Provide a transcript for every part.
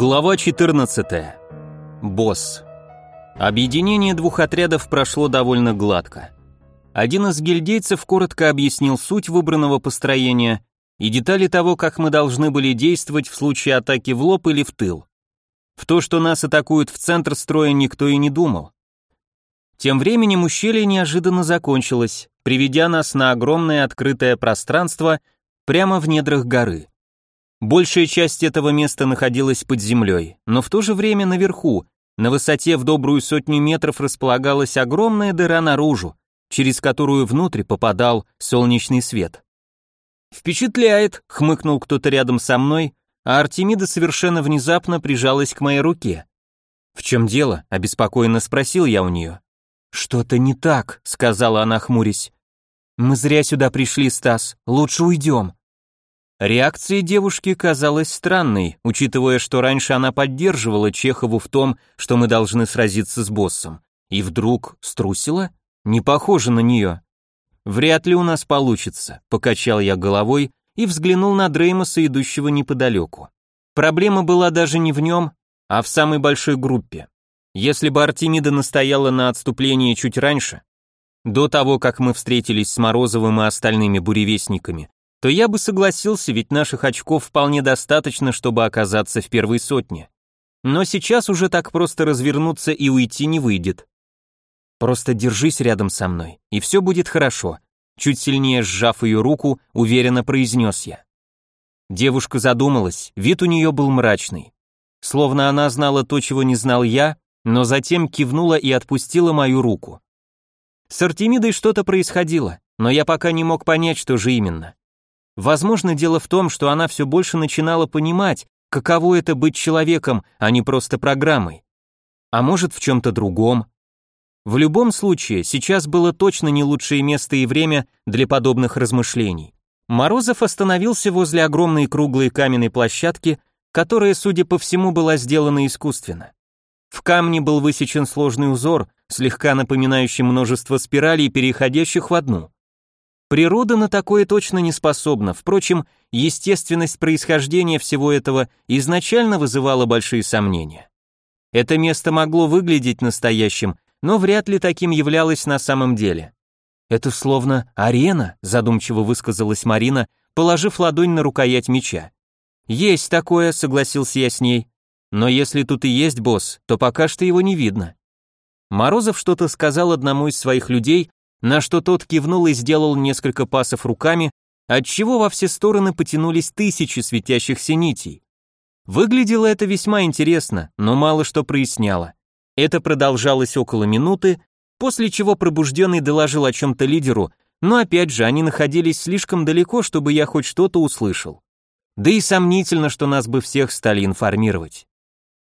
Глава 14. Босс. Объединение двух отрядов прошло довольно гладко. Один из гильдейцев коротко объяснил суть выбранного построения и детали того, как мы должны были действовать в случае атаки в лоб или в тыл. В то, что нас атакуют в центр строя, никто и не думал. Тем временем ущелье неожиданно закончилось, приведя нас на огромное открытое пространство прямо в недрах горы. Большая часть этого места находилась под землей, но в то же время наверху, на высоте в добрую сотню метров располагалась огромная дыра наружу, через которую внутрь попадал солнечный свет. «Впечатляет», — хмыкнул кто-то рядом со мной, а Артемида совершенно внезапно прижалась к моей руке. «В чем дело?» — обеспокоенно спросил я у нее. «Что-то не так», — сказала она, хмурясь. «Мы зря сюда пришли, Стас, лучше уйдем». Реакция девушки казалась странной, учитывая, что раньше она поддерживала Чехову в том, что мы должны сразиться с боссом. И вдруг струсила? Не похоже на нее. Вряд ли у нас получится, покачал я головой и взглянул на Дреймоса, идущего неподалеку. Проблема была даже не в нем, а в самой большой группе. Если бы Артемида настояла на отступлении чуть раньше, до того, как мы встретились с Морозовым и остальными буревестниками, то я бы согласился, ведь наших очков вполне достаточно, чтобы оказаться в первой сотне. Но сейчас уже так просто развернуться и уйти не выйдет. Просто держись рядом со мной, и все будет хорошо. Чуть сильнее сжав ее руку, уверенно произнес я. Девушка задумалась, вид у нее был мрачный. Словно она знала то, чего не знал я, но затем кивнула и отпустила мою руку. С Артемидой что-то происходило, но я пока не мог понять, что же именно. Возможно, дело в том, что она все больше начинала понимать, каково это быть человеком, а не просто программой. А может, в чем-то другом. В любом случае, сейчас было точно не лучшее место и время для подобных размышлений. Морозов остановился возле огромной круглой каменной площадки, которая, судя по всему, была сделана искусственно. В камне был высечен сложный узор, слегка напоминающий множество спиралей, переходящих в одну. Природа на такое точно не способна, впрочем, естественность происхождения всего этого изначально вызывала большие сомнения. Это место могло выглядеть настоящим, но вряд ли таким являлось на самом деле. «Это словно арена», задумчиво высказалась Марина, положив ладонь на рукоять меча. «Есть такое», согласился я с ней. «Но если тут и есть босс, то пока что его не видно». Морозов что-то сказал одному из своих людей, на что тот кивнул и сделал несколько пасов руками, отчего во все стороны потянулись тысячи светящихся нитей. Выглядело это весьма интересно, но мало что проясняло. Это продолжалось около минуты, после чего пробужденный доложил о чем-то лидеру, но опять же они находились слишком далеко, чтобы я хоть что-то услышал. Да и сомнительно, что нас бы всех стали информировать.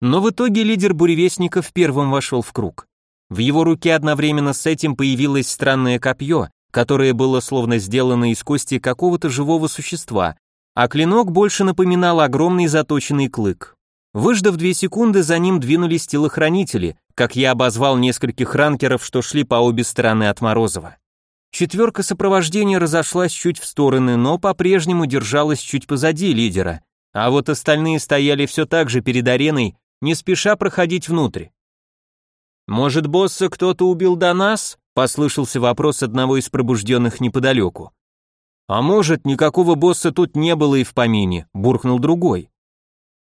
Но в итоге лидер буревестников первым вошел в круг. В его руке одновременно с этим появилось странное копье, которое было словно сделано из кости какого-то живого существа, а клинок больше напоминал огромный заточенный клык. Выждав две секунды, за ним двинулись телохранители, как я обозвал нескольких ранкеров, что шли по обе стороны от Морозова. Четверка сопровождения разошлась чуть в стороны, но по-прежнему держалась чуть позади лидера, а вот остальные стояли все так же перед ареной, не спеша проходить внутрь. «Может, босса кто-то убил до нас?» — послышался вопрос одного из пробужденных неподалеку. «А может, никакого босса тут не было и в помине», — буркнул другой.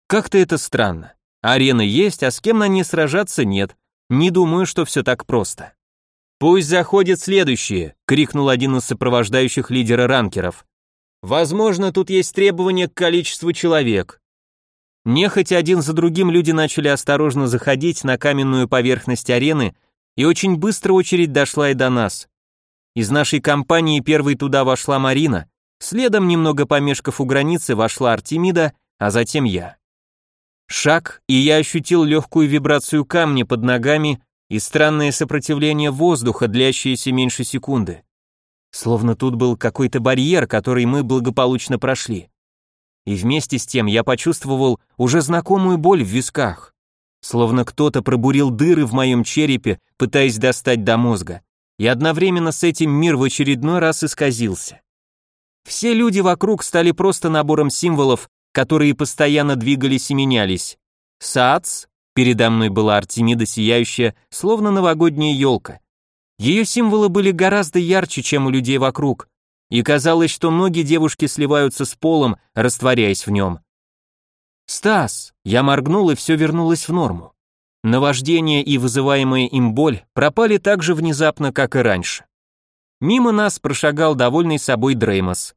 «Как-то это странно. Арена есть, а с кем на ней сражаться нет. Не думаю, что все так просто». «Пусть заходят следующие», — крикнул один из сопровождающих лидера ранкеров. «Возможно, тут есть требования к количеству человек. Нехотя один за другим люди начали осторожно заходить на каменную поверхность арены, и очень быстро очередь дошла и до нас. Из нашей компании первой туда вошла Марина, следом, немного помешков у границы, вошла Артемида, а затем я. Шаг, и я ощутил легкую вибрацию камня под ногами и странное сопротивление воздуха, длящееся меньше секунды. Словно тут был какой-то барьер, который мы благополучно прошли и вместе с тем я почувствовал уже знакомую боль в висках. Словно кто-то пробурил дыры в моем черепе, пытаясь достать до мозга. И одновременно с этим мир в очередной раз исказился. Все люди вокруг стали просто набором символов, которые постоянно двигались и менялись. Саац, передо мной была Артемида сияющая, словно новогодняя елка. Ее символы были гораздо ярче, чем у людей вокруг, и казалось, что ноги девушки сливаются с полом, растворяясь в нем. «Стас!» Я моргнул, и все вернулось в норму. Наваждение и вызываемая им боль пропали так же внезапно, как и раньше. Мимо нас прошагал довольный собой Дреймос.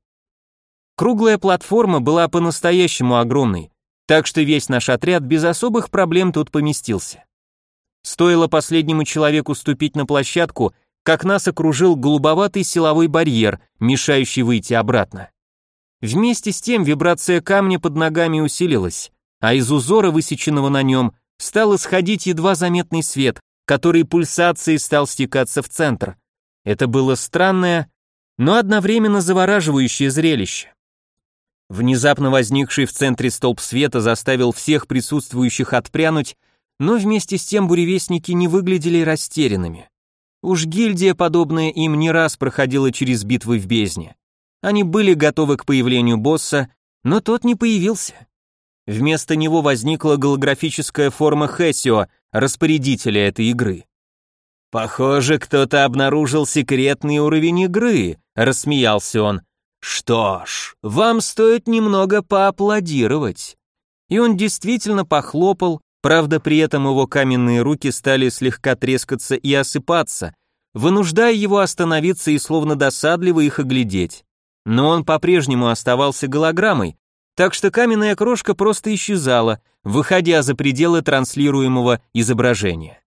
Круглая платформа была по-настоящему огромной, так что весь наш отряд без особых проблем тут поместился. Стоило последнему человеку ступить на площадку, как нас окружил голубоватый силовой барьер, мешающий выйти обратно. Вместе с тем вибрация камня под ногами усилилась, а из узора, высеченного на нем, стал исходить едва заметный свет, который пульсацией стал стекаться в центр. Это было странное, но одновременно завораживающее зрелище. Внезапно возникший в центре столб света заставил всех присутствующих отпрянуть, но вместе с тем буревестники не выглядели растерянными. Уж гильдия, подобная им, не раз проходила через битвы в бездне. Они были готовы к появлению босса, но тот не появился. Вместо него возникла голографическая форма Хессио, распорядителя этой игры. «Похоже, кто-то обнаружил секретный уровень игры», — рассмеялся он. «Что ж, вам стоит немного поаплодировать». И он действительно похлопал, правда при этом его каменные руки стали слегка трескаться и осыпаться, вынуждая его остановиться и словно досадливо их оглядеть. Но он по-прежнему оставался голограммой, так что каменная крошка просто исчезала, выходя за пределы транслируемого изображения.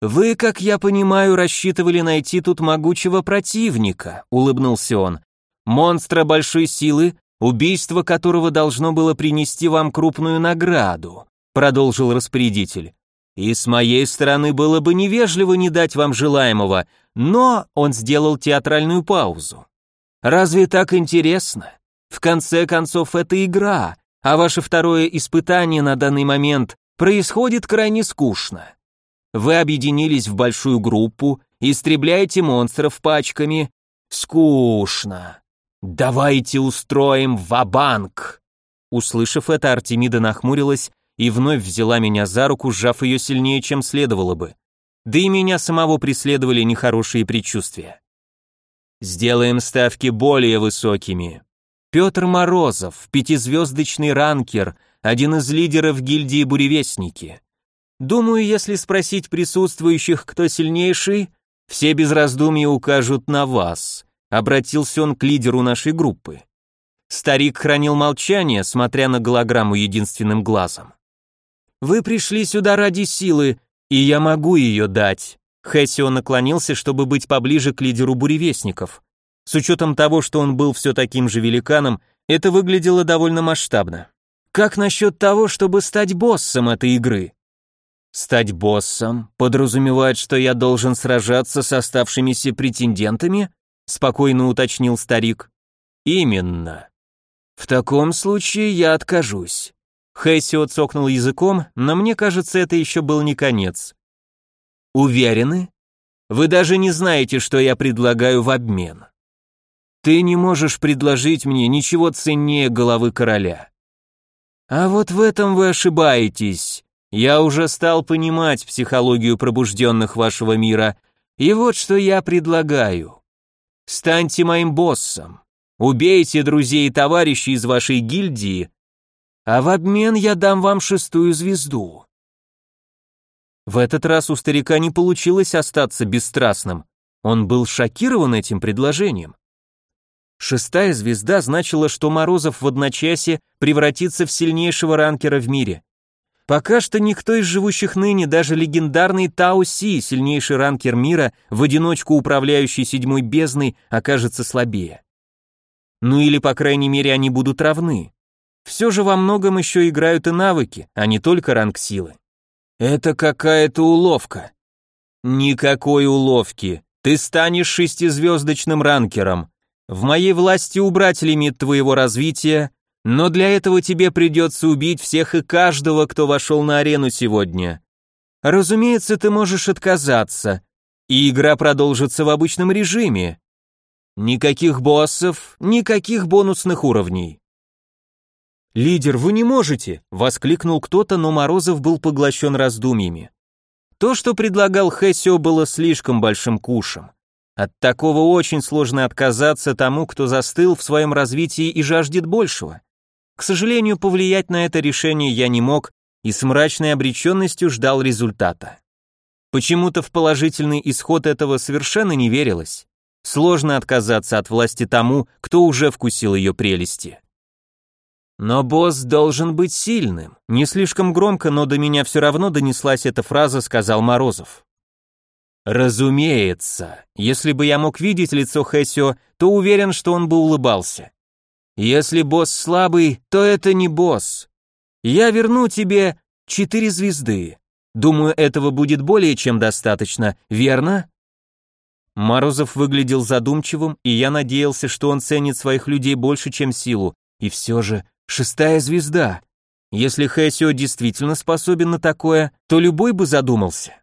«Вы, как я понимаю, рассчитывали найти тут могучего противника», — улыбнулся он. «Монстра большой силы, убийство которого должно было принести вам крупную награду», — продолжил распорядитель. «И с моей стороны было бы невежливо не дать вам желаемого, но...» — он сделал театральную паузу. «Разве так интересно? В конце концов, это игра, а ваше второе испытание на данный момент происходит крайне скучно. Вы объединились в большую группу, истребляете монстров пачками. Скучно. Давайте устроим ва-банк. Услышав это, Артемида нахмурилась и вновь взяла меня за руку, сжав ее сильнее, чем следовало бы. Да и меня самого преследовали нехорошие предчувствия. Сделаем ставки более высокими. Петр Морозов, пятизвездочный ранкер, один из лидеров гильдии Буревестники. Думаю, если спросить присутствующих, кто сильнейший, все без раздумий укажут на вас. Обратился он к лидеру нашей группы. Старик хранил молчание, смотря на голограмму единственным глазом. Вы пришли сюда ради силы, и я могу ее дать. Хэссио наклонился, чтобы быть поближе к лидеру буревестников. С учетом того, что он был все таким же великаном, это выглядело довольно масштабно. Как насчет того, чтобы стать боссом этой игры? Стать боссом подразумевает, что я должен сражаться с оставшимися претендентами? Спокойно уточнил старик. Именно. В таком случае я откажусь. Хэссио цокнул языком, но мне кажется, это еще был не конец. Уверены? Вы даже не знаете, что я предлагаю в обмен. Ты не можешь предложить мне ничего ценнее головы короля. А вот в этом вы ошибаетесь. Я уже стал понимать психологию пробужденных вашего мира, и вот что я предлагаю. Станьте моим боссом, убейте друзей и товарищей из вашей гильдии, а в обмен я дам вам шестую звезду. В этот раз у старика не получилось остаться бесстрастным. Он был шокирован этим предложением. Шестая звезда значила, что Морозов в одночасье превратится в сильнейшего ранкера в мире. Пока что никто из живущих ныне, даже легендарный Тао Си, сильнейший ранкер мира, в одиночку управляющий седьмой бездной, окажется слабее. Ну или, по крайней мере, они будут равны. Все же во многом еще играют и навыки, а не только ранг силы. Это какая-то уловка. Никакой уловки. Ты станешь шестизвездочным ранкером. В моей власти убрать лимит твоего развития, но для этого тебе придется убить всех и каждого, кто вошел на арену сегодня. Разумеется, ты можешь отказаться, и игра продолжится в обычном режиме. Никаких боссов, никаких бонусных уровней. «Лидер, вы не можете!» — воскликнул кто-то, но Морозов был поглощен раздумьями. То, что предлагал Хессио, было слишком большим кушем. От такого очень сложно отказаться тому, кто застыл в своем развитии и жаждет большего. К сожалению, повлиять на это решение я не мог и с мрачной обреченностью ждал результата. Почему-то в положительный исход этого совершенно не верилось. Сложно отказаться от власти тому, кто уже вкусил ее прелести. Но босс должен быть сильным. Не слишком громко, но до меня все равно донеслась эта фраза, сказал Морозов. Разумеется. Если бы я мог видеть лицо Хэсио, то уверен, что он бы улыбался. Если босс слабый, то это не босс. Я верну тебе четыре звезды. Думаю, этого будет более чем достаточно, верно? Морозов выглядел задумчивым, и я надеялся, что он ценит своих людей больше, чем силу. И все же, шестая звезда. Если Хэсио действительно способен на такое, то любой бы задумался.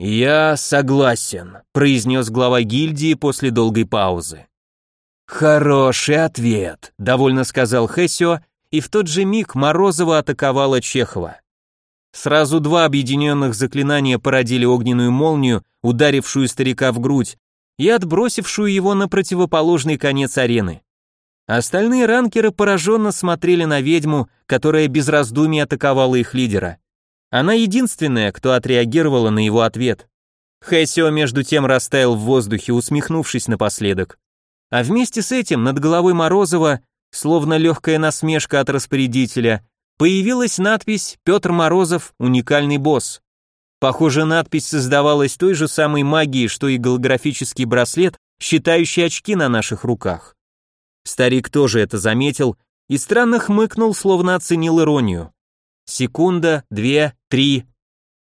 «Я согласен», — произнес глава гильдии после долгой паузы. «Хороший ответ», — довольно сказал Хэсио, и в тот же миг Морозова атаковала Чехова. Сразу два объединенных заклинания породили огненную молнию, ударившую старика в грудь, и отбросившую его на противоположный конец арены. Остальные ранкеры пораженно смотрели на ведьму, которая без раздумий атаковала их лидера. Она единственная, кто отреагировала на его ответ. Хэсио между тем растаял в воздухе, усмехнувшись напоследок. А вместе с этим над головой Морозова, словно легкая насмешка от распорядителя, появилась надпись «Петр Морозов, уникальный босс». Похоже, надпись создавалась той же самой магией, что и голографический браслет, считающий очки на наших руках. Старик тоже это заметил и странно хмыкнул, словно оценил иронию. Секунда, две, три.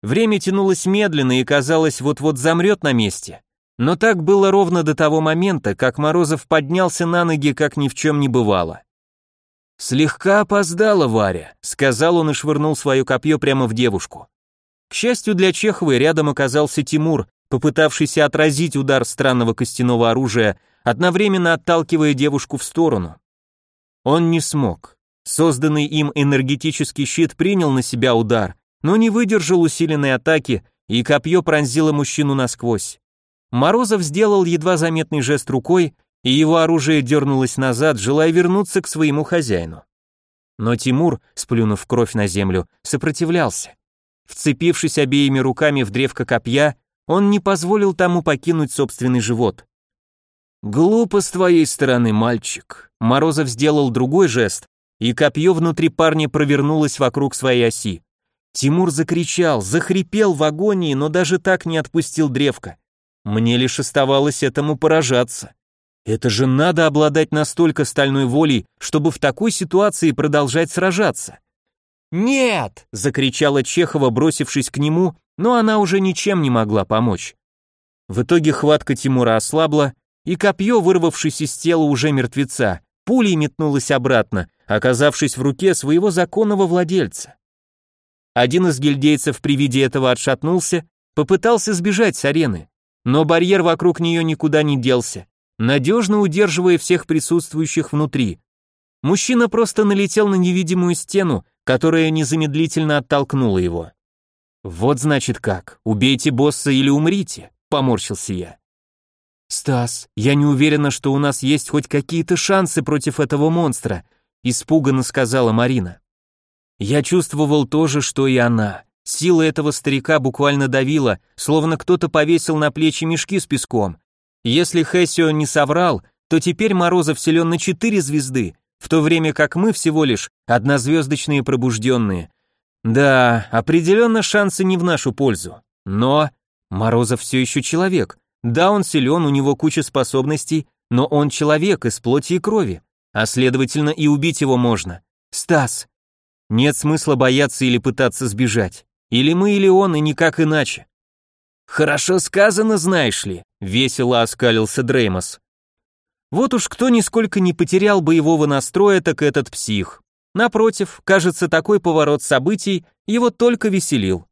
Время тянулось медленно и казалось, вот-вот замрет на месте. Но так было ровно до того момента, как Морозов поднялся на ноги, как ни в чем не бывало. «Слегка опоздала Варя», — сказал он и швырнул свое копье прямо в девушку. К счастью для Чеховой, рядом оказался Тимур, попытавшийся отразить удар странного костяного оружия, одновременно отталкивая девушку в сторону. Он не смог. Созданный им энергетический щит принял на себя удар, но не выдержал усиленной атаки, и копье пронзило мужчину насквозь. Морозов сделал едва заметный жест рукой, и его оружие дернулось назад, желая вернуться к своему хозяину. Но Тимур, сплюнув кровь на землю, сопротивлялся. Вцепившись обеими руками в древко копья, он не позволил тому покинуть собственный живот. «Глупо с твоей стороны, мальчик». Морозов сделал другой жест, и копье внутри парня провернулось вокруг своей оси. Тимур закричал, захрипел в агонии, но даже так не отпустил древко. Мне лишь оставалось этому поражаться. Это же надо обладать настолько стальной волей, чтобы в такой ситуации продолжать сражаться. «Нет!» — закричала Чехова, бросившись к нему, но она уже ничем не могла помочь. В итоге хватка Тимура ослабла, и копье, вырвавшись из тела уже мертвеца, пулей метнулось обратно, оказавшись в руке своего законного владельца. Один из гильдейцев при виде этого отшатнулся, попытался сбежать с арены, но барьер вокруг нее никуда не делся, надежно удерживая всех присутствующих внутри. Мужчина просто налетел на невидимую стену, которая незамедлительно оттолкнула его. «Вот значит как, убейте босса или умрите», — поморщился я. «Стас, я не уверена, что у нас есть хоть какие-то шансы против этого монстра», испуганно сказала Марина. Я чувствовал то же, что и она. Сила этого старика буквально давила, словно кто-то повесил на плечи мешки с песком. Если Хессио не соврал, то теперь Морозов силен на четыре звезды, в то время как мы всего лишь однозвездочные пробужденные. Да, определенно шансы не в нашу пользу. Но Морозов все еще человек. Да, он силен, у него куча способностей, но он человек из плоти и крови а следовательно и убить его можно. Стас. Нет смысла бояться или пытаться сбежать. Или мы, или он, и никак иначе. Хорошо сказано, знаешь ли, весело оскалился Дреймос. Вот уж кто нисколько не потерял боевого настроя, так этот псих. Напротив, кажется, такой поворот событий его только веселил.